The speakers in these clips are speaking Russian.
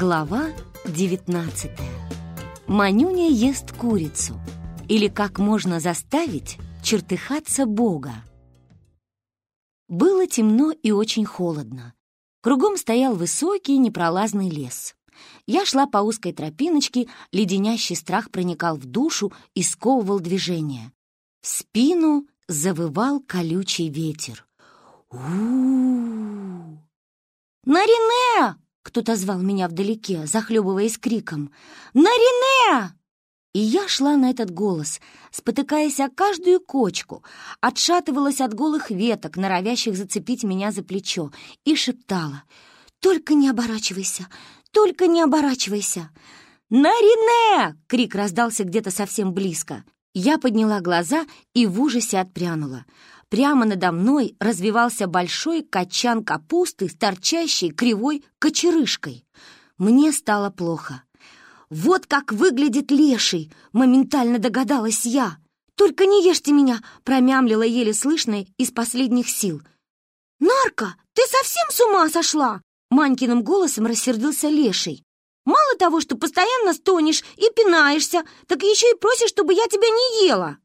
Глава 19 Манюня ест курицу Или как можно заставить чертыхаться Бога Было темно и очень холодно. Кругом стоял высокий непролазный лес. Я шла по узкой тропиночке, леденящий страх проникал в душу и сковывал движение. В спину завывал колючий ветер. у «Нарине!» — кто-то звал меня вдалеке, захлебываясь криком. «Нарине!» И я шла на этот голос, спотыкаясь о каждую кочку, отшатывалась от голых веток, норовящих зацепить меня за плечо, и шептала «Только не оборачивайся! Только не оборачивайся!» «Нарине!» — крик раздался где-то совсем близко. Я подняла глаза и в ужасе отпрянула. Прямо надо мной развивался большой качан капусты с торчащей кривой кочерышкой. Мне стало плохо. «Вот как выглядит леший!» — моментально догадалась я. «Только не ешьте меня!» — промямлила еле слышно из последних сил. «Нарка, ты совсем с ума сошла?» Манькиным голосом рассердился леший. «Мало того, что постоянно стонешь и пинаешься, так еще и просишь, чтобы я тебя не ела!»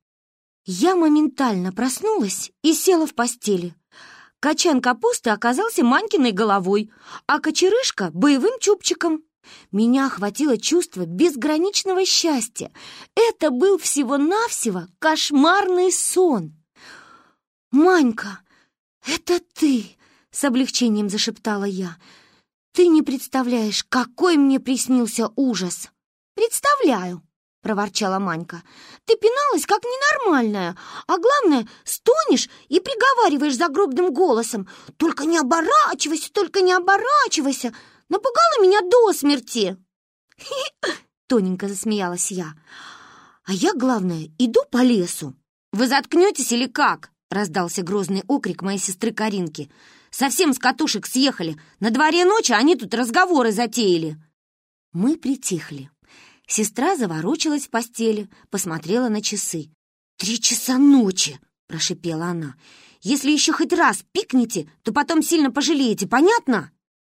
Я моментально проснулась и села в постели. Качан капусты оказался Манькиной головой, а кочерышка — боевым чубчиком. Меня охватило чувство безграничного счастья. Это был всего-навсего кошмарный сон. «Манька, это ты!» — с облегчением зашептала я. «Ты не представляешь, какой мне приснился ужас!» «Представляю!» — проворчала Манька. «Ты пиналась, как ненормальная, а главное, стонешь и приговариваешь загробным голосом. Только не оборачивайся, только не оборачивайся! Напугала меня до смерти!» тоненько засмеялась я. «А я, главное, иду по лесу». «Вы заткнетесь или как?» — раздался грозный окрик моей сестры Каринки. «Совсем с катушек съехали. На дворе ночи они тут разговоры затеяли». Мы притихли. Сестра заворочилась в постели, посмотрела на часы. «Три часа ночи!» — прошипела она. «Если еще хоть раз пикнете, то потом сильно пожалеете, понятно?»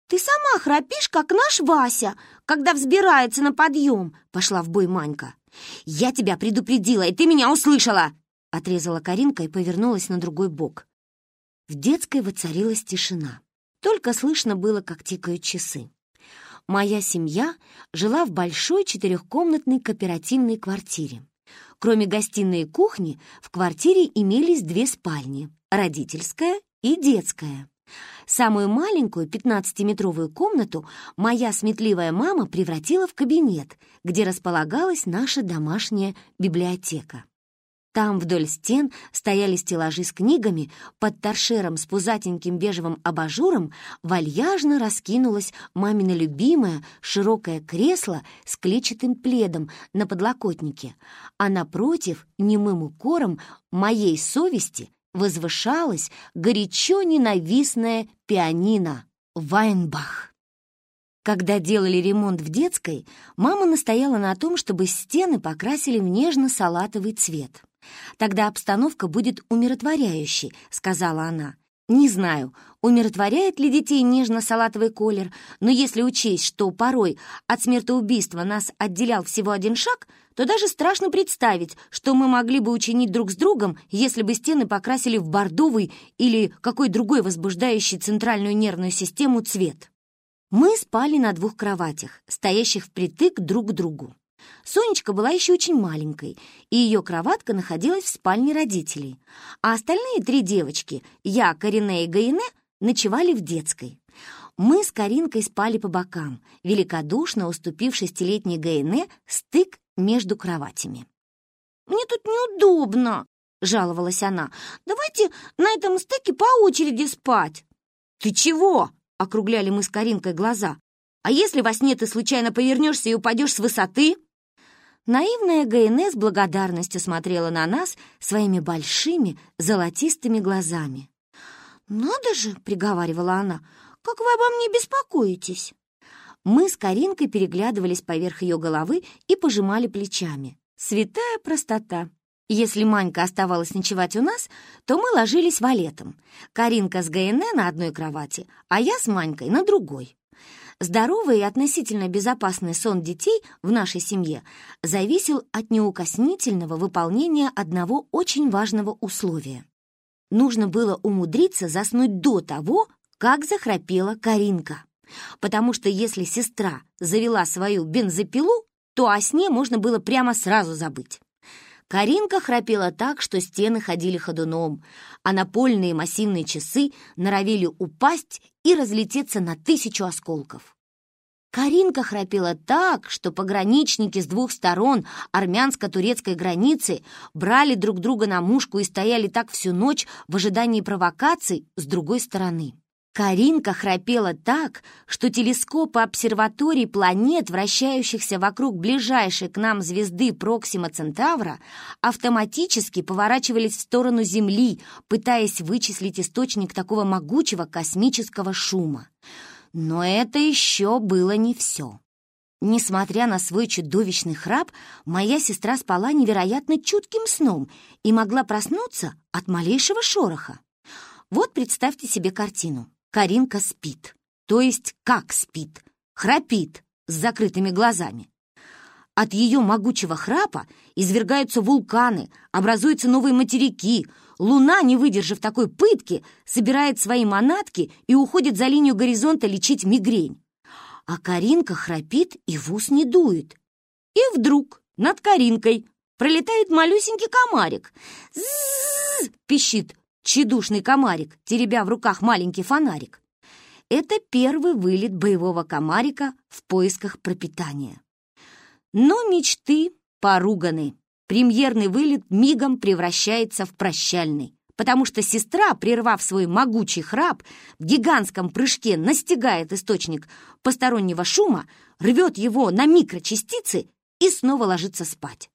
«Ты сама храпишь, как наш Вася, когда взбирается на подъем!» — пошла в бой Манька. «Я тебя предупредила, и ты меня услышала!» — отрезала Каринка и повернулась на другой бок. В детской воцарилась тишина. Только слышно было, как тикают часы. Моя семья жила в большой четырехкомнатной кооперативной квартире. Кроме гостиной и кухни, в квартире имелись две спальни — родительская и детская. Самую маленькую 15-метровую комнату моя сметливая мама превратила в кабинет, где располагалась наша домашняя библиотека. Там вдоль стен стояли стеллажи с книгами, под торшером с пузатеньким бежевым абажуром вальяжно раскинулось мамино любимое широкое кресло с клетчатым пледом на подлокотнике, а напротив немым укором моей совести возвышалась горячо ненавистная пианино Вайнбах. Когда делали ремонт в детской, мама настояла на том, чтобы стены покрасили в нежно-салатовый цвет. «Тогда обстановка будет умиротворяющей», — сказала она. «Не знаю, умиротворяет ли детей нежно-салатовый колер, но если учесть, что порой от смертоубийства нас отделял всего один шаг, то даже страшно представить, что мы могли бы учинить друг с другом, если бы стены покрасили в бордовый или какой другой возбуждающий центральную нервную систему цвет». Мы спали на двух кроватях, стоящих впритык друг к другу. Сонечка была еще очень маленькой, и ее кроватка находилась в спальне родителей, а остальные три девочки, я, Карине и Гаине, ночевали в детской. Мы с Каринкой спали по бокам, великодушно уступив шестилетней Гаине стык между кроватями. «Мне тут неудобно», — жаловалась она. «Давайте на этом стыке по очереди спать». «Ты чего?» — округляли мы с Каринкой глаза. «А если во сне ты случайно повернешься и упадешь с высоты?» Наивная ГНС с благодарностью смотрела на нас своими большими золотистыми глазами. «Надо же!» — приговаривала она. «Как вы обо мне беспокоитесь?» Мы с Каринкой переглядывались поверх ее головы и пожимали плечами. Святая простота. Если Манька оставалась ночевать у нас, то мы ложились валетом. Каринка с ГН на одной кровати, а я с Манькой на другой. Здоровый и относительно безопасный сон детей в нашей семье зависел от неукоснительного выполнения одного очень важного условия. Нужно было умудриться заснуть до того, как захрапела Каринка. Потому что если сестра завела свою бензопилу, то о сне можно было прямо сразу забыть. Каринка храпела так, что стены ходили ходуном, а напольные массивные часы норовили упасть и разлететься на тысячу осколков. Каринка храпела так, что пограничники с двух сторон армянско-турецкой границы брали друг друга на мушку и стояли так всю ночь в ожидании провокаций с другой стороны. Каринка храпела так, что телескопы обсерваторий планет, вращающихся вокруг ближайшей к нам звезды Проксима Центавра, автоматически поворачивались в сторону Земли, пытаясь вычислить источник такого могучего космического шума. Но это еще было не все. Несмотря на свой чудовищный храп, моя сестра спала невероятно чутким сном и могла проснуться от малейшего шороха. Вот представьте себе картину. Каринка спит. То есть как спит? Храпит с закрытыми глазами. От ее могучего храпа извергаются вулканы, образуются новые материки. Луна, не выдержав такой пытки, собирает свои манатки и уходит за линию горизонта лечить мигрень. А Каринка храпит и в ус не дует. И вдруг над Каринкой пролетает малюсенький комарик. «З-з-з!» пищит Чедушный комарик, теребя в руках маленький фонарик. Это первый вылет боевого комарика в поисках пропитания. Но мечты поруганы. Премьерный вылет мигом превращается в прощальный, потому что сестра, прервав свой могучий храп, в гигантском прыжке настигает источник постороннего шума, рвет его на микрочастицы и снова ложится спать.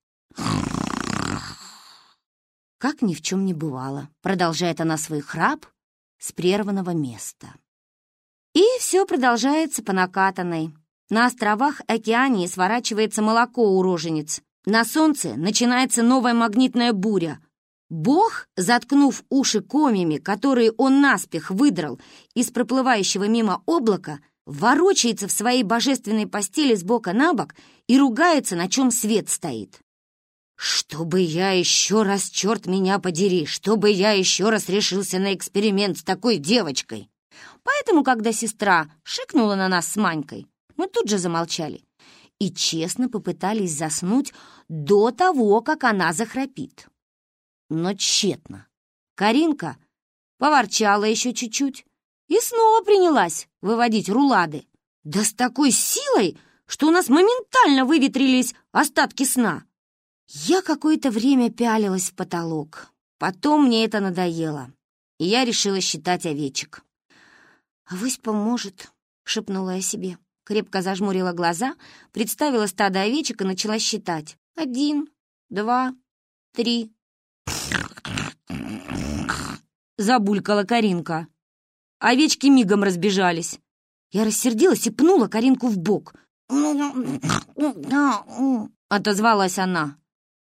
Как ни в чем не бывало, продолжает она свой храп с прерванного места. И все продолжается по накатанной. На островах Океании сворачивается молоко у. На солнце начинается новая магнитная буря. Бог, заткнув уши комями, которые он наспех выдрал из проплывающего мимо облака, ворочается в своей божественной постели с бока на бок и ругается, на чем свет стоит. Чтобы я еще раз, черт меня подери, чтобы я еще раз решился на эксперимент с такой девочкой. Поэтому, когда сестра шикнула на нас с Манькой, мы тут же замолчали и честно попытались заснуть до того, как она захрапит. Но тщетно. Каринка поворчала еще чуть-чуть и снова принялась выводить рулады. Да с такой силой, что у нас моментально выветрились остатки сна. Я какое-то время пялилась в потолок. Потом мне это надоело, и я решила считать овечек. «Авось поможет», — шепнула я себе. Крепко зажмурила глаза, представила стадо овечек и начала считать. Один, два, три. Забулькала Каринка. Овечки мигом разбежались. Я рассердилась и пнула Каринку в бок. Отозвалась она.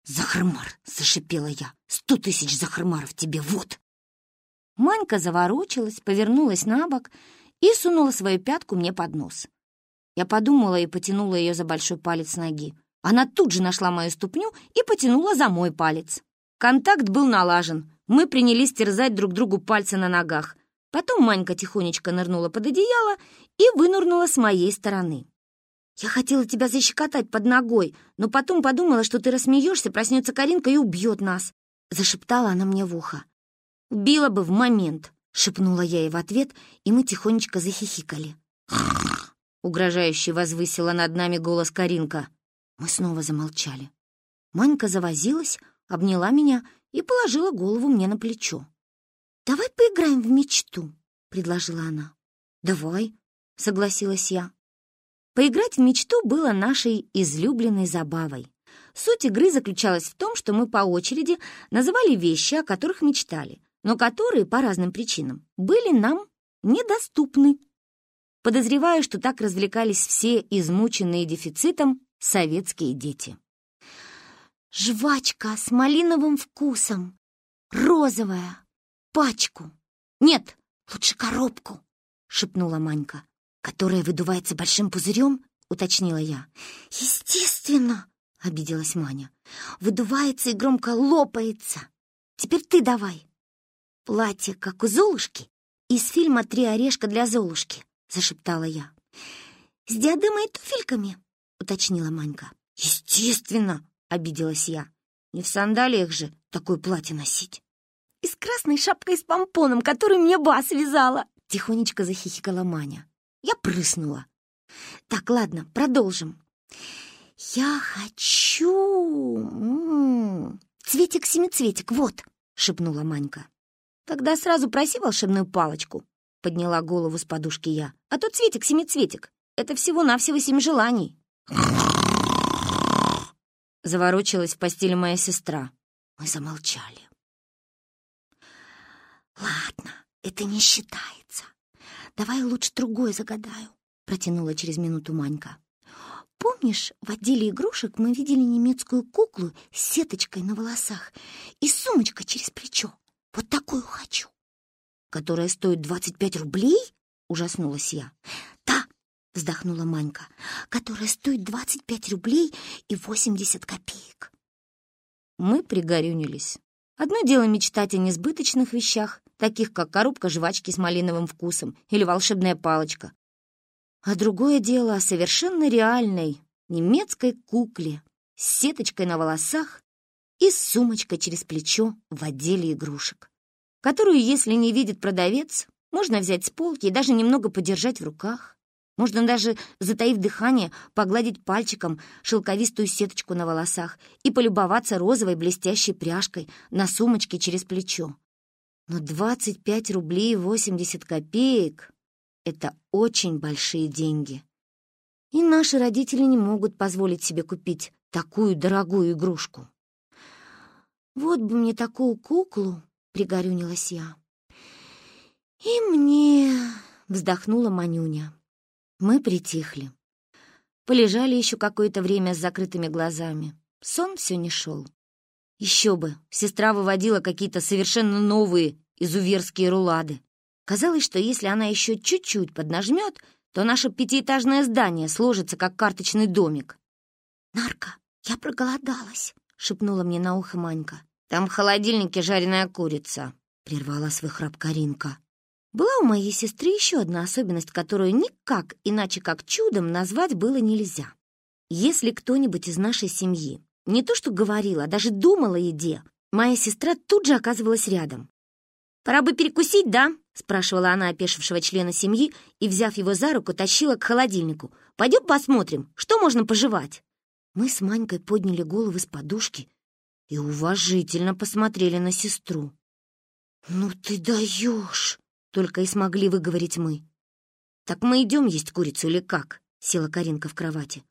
«Захармар!» — зашипела я. «Сто тысяч захармаров тебе, вот!» Манька заворочилась, повернулась на бок и сунула свою пятку мне под нос. Я подумала и потянула ее за большой палец ноги. Она тут же нашла мою ступню и потянула за мой палец. Контакт был налажен. Мы принялись терзать друг другу пальцы на ногах. Потом Манька тихонечко нырнула под одеяло и вынырнула с моей стороны. «Я хотела тебя защекотать под ногой, но потом подумала, что ты рассмеешься, проснется Каринка и убьет нас», — зашептала она мне в ухо. «Убила бы в момент», — шепнула я ей в ответ, и мы тихонечко захихикали. Угрожающе возвысила над нами голос Каринка. Мы снова замолчали. Манька завозилась, обняла меня и положила голову мне на плечо. «Давай поиграем в мечту», — предложила она. «Давай», — согласилась я. Поиграть в мечту было нашей излюбленной забавой. Суть игры заключалась в том, что мы по очереди называли вещи, о которых мечтали, но которые по разным причинам были нам недоступны. Подозреваю, что так развлекались все измученные дефицитом советские дети. «Жвачка с малиновым вкусом, розовая, пачку. Нет, лучше коробку», — шепнула Манька. Которая выдувается большим пузырем?» — уточнила я. «Естественно!» — обиделась Маня. «Выдувается и громко лопается. Теперь ты давай». «Платье, как у Золушки, из фильма «Три орешка для Золушки», — зашептала я. «С диадемой и туфельками?» — уточнила Манька. «Естественно!» — обиделась я. «Не в сандалиях же такое платье носить!» «И с красной шапкой с помпоном, которую мне ба связала!» — тихонечко захихикала Маня. Я прыснула. «Так, ладно, продолжим. Я хочу... М-м, цветик-семицветик, вот!» — шепнула Манька. «Тогда сразу проси волшебную палочку», — подняла голову с подушки я. «А то цветик-семицветик. Это всего-навсего семь желаний». Заворочилась в постели моя сестра. Мы замолчали. «Ладно, это не считается. Давай лучше другое загадаю», — протянула через минуту Манька. «Помнишь, в отделе игрушек мы видели немецкую куклу с сеточкой на волосах и сумочкой через плечо? Вот такую хочу». «Которая стоит двадцать пять рублей?» — ужаснулась я. «Да, вздохнула Манька, которая стоит 25 рублей и 80 копеек. Мы пригорюнились. Одно дело мечтать о несбыточных вещах, таких как коробка жвачки с малиновым вкусом или волшебная палочка. А другое дело о совершенно реальной немецкой кукле с сеточкой на волосах и с сумочкой через плечо в отделе игрушек, которую, если не видит продавец, можно взять с полки и даже немного подержать в руках. Можно даже, затаив дыхание, погладить пальчиком шелковистую сеточку на волосах и полюбоваться розовой блестящей пряжкой на сумочке через плечо. Но 25 рублей 80 копеек — это очень большие деньги. И наши родители не могут позволить себе купить такую дорогую игрушку. «Вот бы мне такую куклу!» — пригорюнилась я. «И мне...» — вздохнула Манюня. Мы притихли. Полежали еще какое-то время с закрытыми глазами. Сон все не шел. Еще бы, сестра выводила какие-то совершенно новые изуверские рулады. Казалось, что если она еще чуть-чуть поднажмет, то наше пятиэтажное здание сложится, как карточный домик. «Нарка, я проголодалась», — шепнула мне на ухо Манька. «Там в холодильнике жареная курица», — прервала свой храп Каринка. Была у моей сестры еще одна особенность, которую никак иначе как чудом назвать было нельзя. Если кто-нибудь из нашей семьи не то что говорила, а даже думала о еде, моя сестра тут же оказывалась рядом. «Пора бы перекусить, да?» — спрашивала она опешившего члена семьи и, взяв его за руку, тащила к холодильнику. «Пойдем посмотрим, что можно пожевать?» Мы с Манькой подняли головы с подушки и уважительно посмотрели на сестру. «Ну ты даешь!» Только и смогли выговорить мы. «Так мы идем есть курицу или как?» — села Каринка в кровати.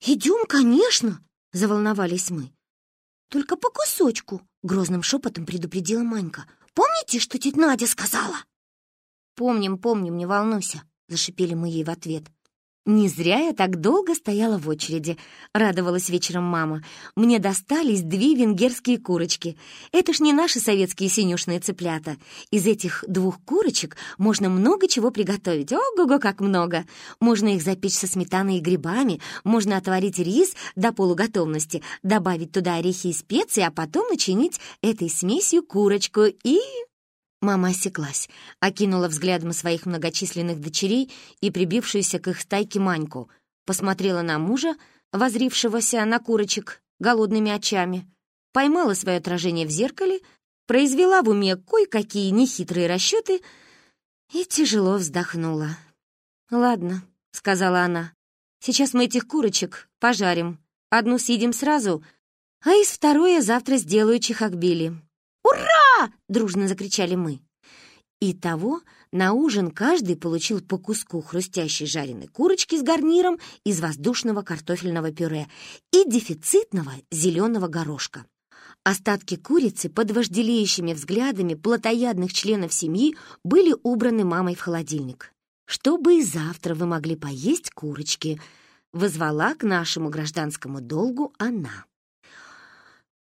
«Идем, конечно!» — заволновались мы. «Только по кусочку!» — грозным шепотом предупредила Манька. «Помните, что тетя Надя сказала?» «Помним, помним, не волнуйся!» — зашипели мы ей в ответ. «Не зря я так долго стояла в очереди», — радовалась вечером мама. «Мне достались две венгерские курочки. Это ж не наши советские синюшные цыплята. Из этих двух курочек можно много чего приготовить. Ого-го, как много! Можно их запечь со сметаной и грибами, можно отварить рис до полуготовности, добавить туда орехи и специи, а потом начинить этой смесью курочку и...» Мама осеклась, окинула взглядом своих многочисленных дочерей и прибившуюся к их стайке Маньку, посмотрела на мужа, возрившегося на курочек голодными очами, поймала свое отражение в зеркале, произвела в уме кое-какие нехитрые расчеты и тяжело вздохнула. «Ладно», — сказала она, — «сейчас мы этих курочек пожарим. Одну съедим сразу, а из второй я завтра сделаю чехакбили. «Ура!» — дружно закричали мы. Итого на ужин каждый получил по куску хрустящей жареной курочки с гарниром из воздушного картофельного пюре и дефицитного зеленого горошка. Остатки курицы под вожделеющими взглядами плотоядных членов семьи были убраны мамой в холодильник. «Чтобы и завтра вы могли поесть курочки», — вызвала к нашему гражданскому долгу она.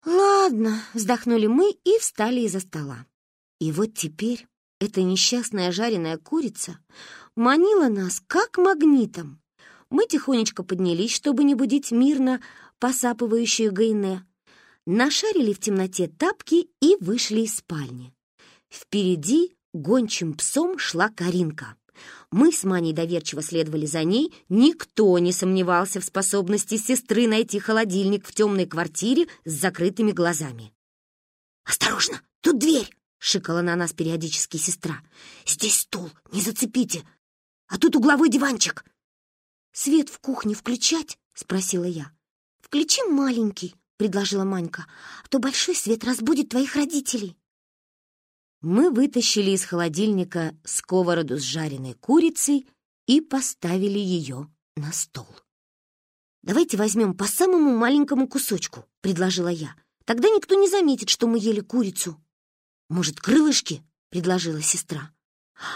«Ладно», — вздохнули мы и встали из-за стола. И вот теперь Эта несчастная жареная курица манила нас как магнитом. Мы тихонечко поднялись, чтобы не будить мирно посапывающую Гайне, нашарили в темноте тапки и вышли из спальни. Впереди гончим псом шла Каринка. Мы с Маней доверчиво следовали за ней. Никто не сомневался в способности сестры найти холодильник в темной квартире с закрытыми глазами. «Осторожно, тут дверь!» — шикала на нас периодически сестра. «Здесь стул, не зацепите! А тут угловой диванчик!» «Свет в кухне включать?» — спросила я. «Включи маленький», — предложила Манька, «а то большой свет разбудит твоих родителей». Мы вытащили из холодильника сковороду с жареной курицей и поставили ее на стол. «Давайте возьмем по самому маленькому кусочку», — предложила я. «Тогда никто не заметит, что мы ели курицу». «Может, крылышки?» — предложила сестра.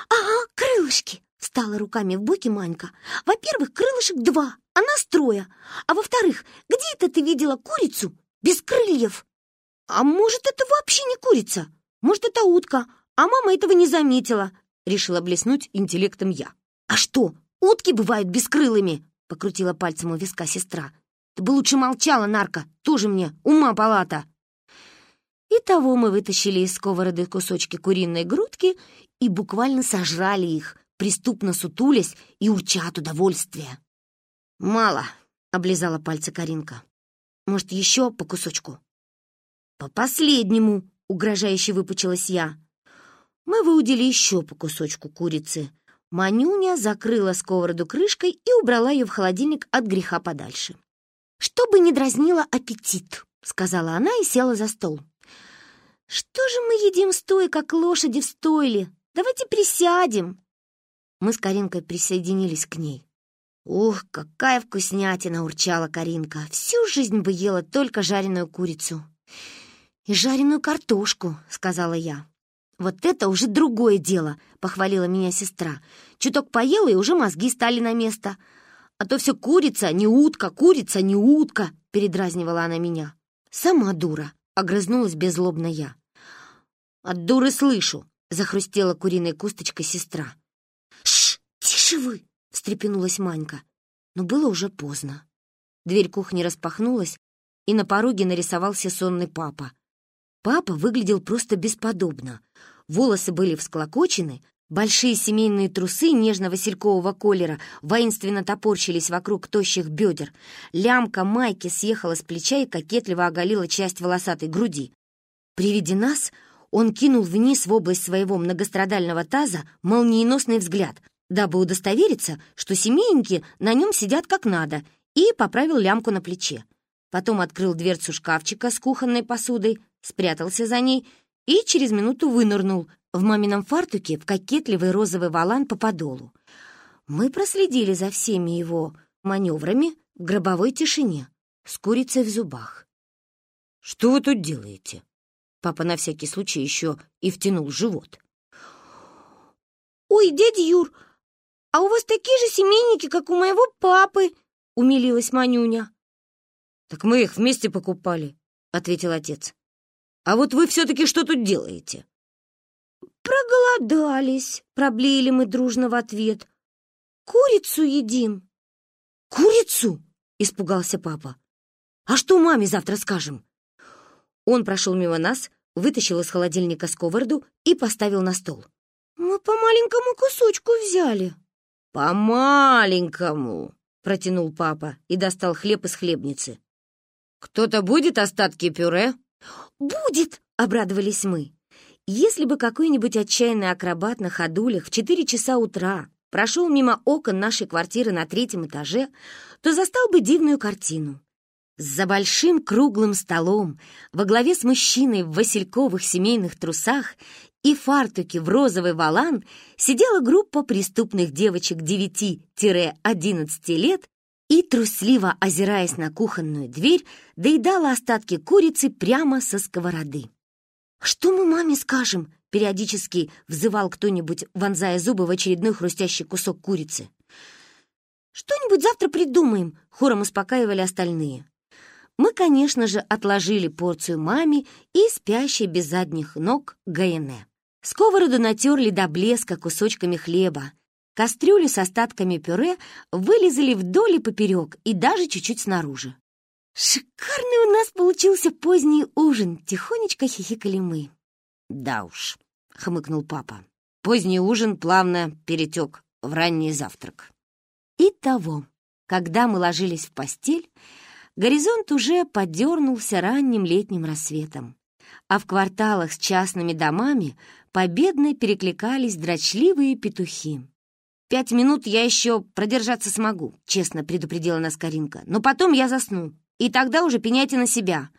«Ага, крылышки!» — встала руками в боки Манька. «Во-первых, крылышек два, а нас трое. А во-вторых, где это ты видела курицу без крыльев? А может, это вообще не курица? Может, это утка, а мама этого не заметила?» Решила блеснуть интеллектом я. «А что, утки бывают бескрылыми?» — покрутила пальцем у виска сестра. «Ты бы лучше молчала, нарка, тоже мне ума палата!» Итого мы вытащили из сковороды кусочки куриной грудки и буквально сожрали их, преступно сутулясь и урча от удовольствия. «Мало», — облизала пальцы Каринка. «Может, еще по кусочку?» «По последнему», — угрожающе выпучилась я. Мы выудили еще по кусочку курицы. Манюня закрыла сковороду крышкой и убрала ее в холодильник от греха подальше. «Чтобы не дразнило аппетит», — сказала она и села за стол. «Что же мы едим стоя, как лошади в стойле? Давайте присядем!» Мы с Каринкой присоединились к ней. «Ух, какая вкуснятина!» — урчала Каринка. «Всю жизнь бы ела только жареную курицу». «И жареную картошку», — сказала я. «Вот это уже другое дело», — похвалила меня сестра. «Чуток поела, и уже мозги стали на место. А то все курица, не утка, курица, не утка», — передразнивала она меня. «Сама дура», — огрызнулась беззлобно я. «От дуры слышу!» — захрустела куриной кусточкой сестра. «Шш! Тише вы!» — встрепенулась Манька. Но было уже поздно. Дверь кухни распахнулась, и на пороге нарисовался сонный папа. Папа выглядел просто бесподобно. Волосы были всклокочены, большие семейные трусы нежно-василькового колера воинственно топорщились вокруг тощих бедер. Лямка майки съехала с плеча и кокетливо оголила часть волосатой груди. При виде нас он кинул вниз в область своего многострадального таза молниеносный взгляд, дабы удостовериться, что семейники на нем сидят как надо, и поправил лямку на плече. Потом открыл дверцу шкафчика с кухонной посудой, спрятался за ней и через минуту вынырнул в мамином фартуке в кокетливый розовый валан по подолу. Мы проследили за всеми его маневрами в гробовой тишине, с курицей в зубах. «Что вы тут делаете?» Папа на всякий случай еще и втянул живот. «Ой, дядя Юр, а у вас такие же семейники, как у моего папы!» — умилилась Манюня. «Так мы их вместе покупали», — ответил отец. «А вот вы все-таки что тут делаете?» «Проголодались», — проблеяли мы дружно в ответ. «Курицу едим». «Курицу?» — испугался папа. «А что маме завтра скажем?» Он прошел мимо нас, вытащил из холодильника сковороду и поставил на стол. «Мы по маленькому кусочку взяли». «По маленькому!» — протянул папа и достал хлеб из хлебницы. «Кто-то будет остатки пюре?» «Будет!» — обрадовались мы. Если бы какой-нибудь отчаянный акробат на ходулях в четыре часа утра прошел мимо окон нашей квартиры на третьем этаже, то застал бы дивную картину. За большим круглым столом во главе с мужчиной в васильковых семейных трусах и фартуке в розовый валан сидела группа преступных девочек 9-11 лет и, трусливо озираясь на кухонную дверь, доедала остатки курицы прямо со сковороды. «Что мы маме скажем?» — периодически взывал кто-нибудь, вонзая зубы в очередной хрустящий кусок курицы. «Что-нибудь завтра придумаем», — хором успокаивали остальные мы, конечно же, отложили порцию маме и спящей без задних ног Гаене. Сковороду натерли до блеска кусочками хлеба. Кастрюлю с остатками пюре вылезали вдоль и поперек и даже чуть-чуть снаружи. «Шикарный у нас получился поздний ужин!» — тихонечко хихикали мы. «Да уж», — хмыкнул папа. Поздний ужин плавно перетек в ранний завтрак. Итого, когда мы ложились в постель, горизонт уже подернулся ранним летним рассветом, а в кварталах с частными домами победно перекликались дрочливые петухи. «Пять минут я еще продержаться смогу», — честно предупредила нас Каринка. «Но потом я засну, и тогда уже пеняйте на себя».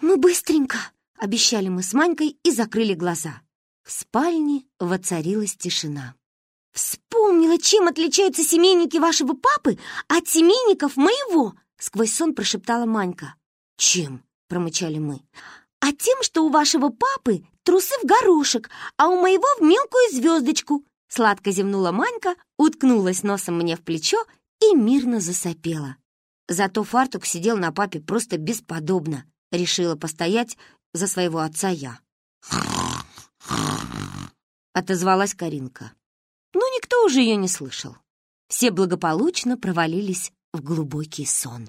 «Мы быстренько», — обещали мы с Манькой и закрыли глаза. В спальне воцарилась тишина. «Вспомнила, чем отличаются семейники вашего папы от семейников моего!» Сквозь сон прошептала Манька. «Чем?» — промычали мы. «А тем, что у вашего папы трусы в горошек, а у моего в мелкую звездочку!» Сладко зевнула Манька, уткнулась носом мне в плечо и мирно засопела. Зато фартук сидел на папе просто бесподобно. Решила постоять за своего отца я. Отозвалась Каринка. Но никто уже ее не слышал. Все благополучно провалились в глубокий сон.